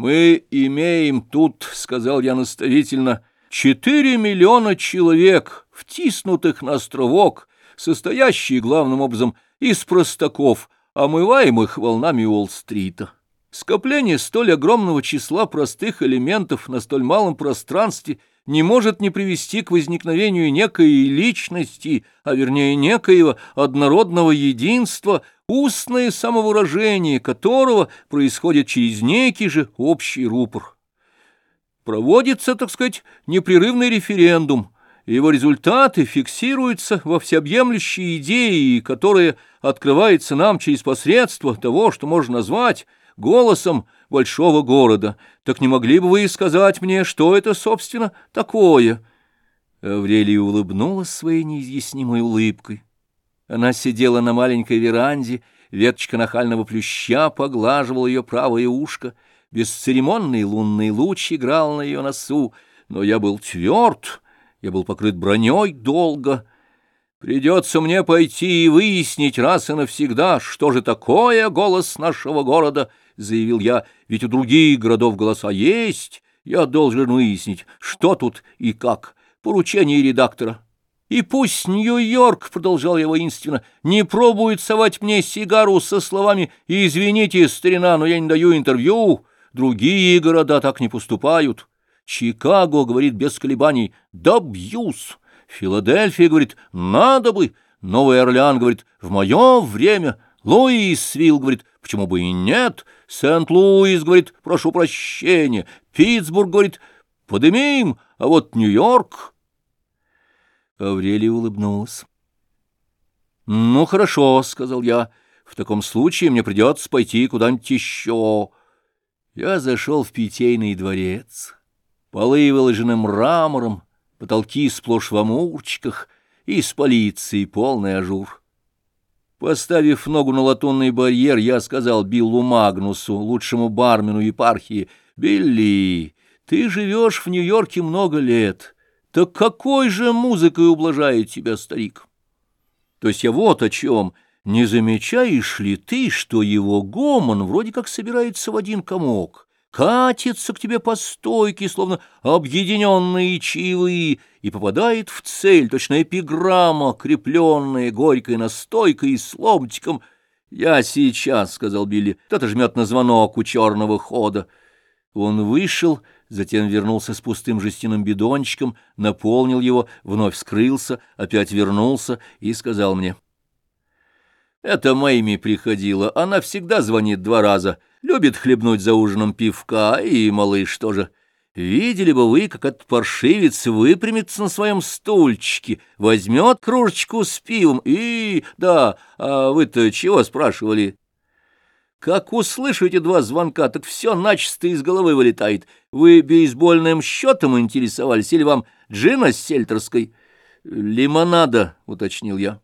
«Мы имеем тут, — сказал я наставительно, — четыре миллиона человек, втиснутых на островок, состоящий главным образом из простаков, омываемых волнами Уолл-стрита. Скопление столь огромного числа простых элементов на столь малом пространстве не может не привести к возникновению некой личности, а вернее некоего однородного единства, устное самовыражение которого происходит через некий же общий рупор. Проводится, так сказать, непрерывный референдум, его результаты фиксируются во всеобъемлющей идее, которая открывается нам через посредство того, что можно назвать голосом большого города. Так не могли бы вы сказать мне, что это, собственно, такое?» Аврелия улыбнулась своей неизъяснимой улыбкой. Она сидела на маленькой веранде, веточка нахального плюща поглаживала ее правое ушко, бесцеремонный лунный луч играл на ее носу, но я был тверд, я был покрыт броней долго. Придется мне пойти и выяснить раз и навсегда, что же такое голос нашего города, — заявил я, — ведь у других городов голоса есть, я должен выяснить, что тут и как. Поручение редактора. И пусть Нью-Йорк, — продолжал я воинственно, — не пробует совать мне сигару со словами «Извините, старина, но я не даю интервью», другие города так не поступают. Чикаго говорит без колебаний «добьюсь», Филадельфия говорит «надо бы», Новый Орлеан говорит «в мое время», Луисвилл говорит «почему бы и нет», Сент-Луис говорит «прошу прощения», Питтсбург говорит «подымим», а вот Нью-Йорк... Аврелия улыбнулась. «Ну, хорошо», — сказал я, — «в таком случае мне придется пойти куда-нибудь еще». Я зашел в питейный дворец. Полы выложены мрамором, потолки сплошь в амурчиках, и с полицией полный ажур. Поставив ногу на латунный барьер, я сказал Биллу Магнусу, лучшему бармену епархии, «Билли, ты живешь в Нью-Йорке много лет». Так какой же музыкой ублажает тебя старик? То есть я вот о чем. Не замечаешь ли ты, что его гомон вроде как собирается в один комок, катится к тебе по стойке, словно объединенные чаевые, и попадает в цель, точно эпиграмма, крепленная горькой настойкой и с ломтиком. «Я сейчас», — сказал Билли, — «кто-то жмет на звонок у черного хода». Он вышел, — затем вернулся с пустым жестяным бидончиком, наполнил его, вновь скрылся, опять вернулся и сказал мне. «Это Мэйми приходила, она всегда звонит два раза, любит хлебнуть за ужином пивка, и малыш тоже. Видели бы вы, как этот паршивец выпрямится на своем стульчике, возьмет кружечку с пивом и... Да, а вы-то чего спрашивали?» Как услышите два звонка, так все начисто из головы вылетает. Вы бейсбольным счетом интересовались или вам джина с сельтерской? — Лимонада, — уточнил я.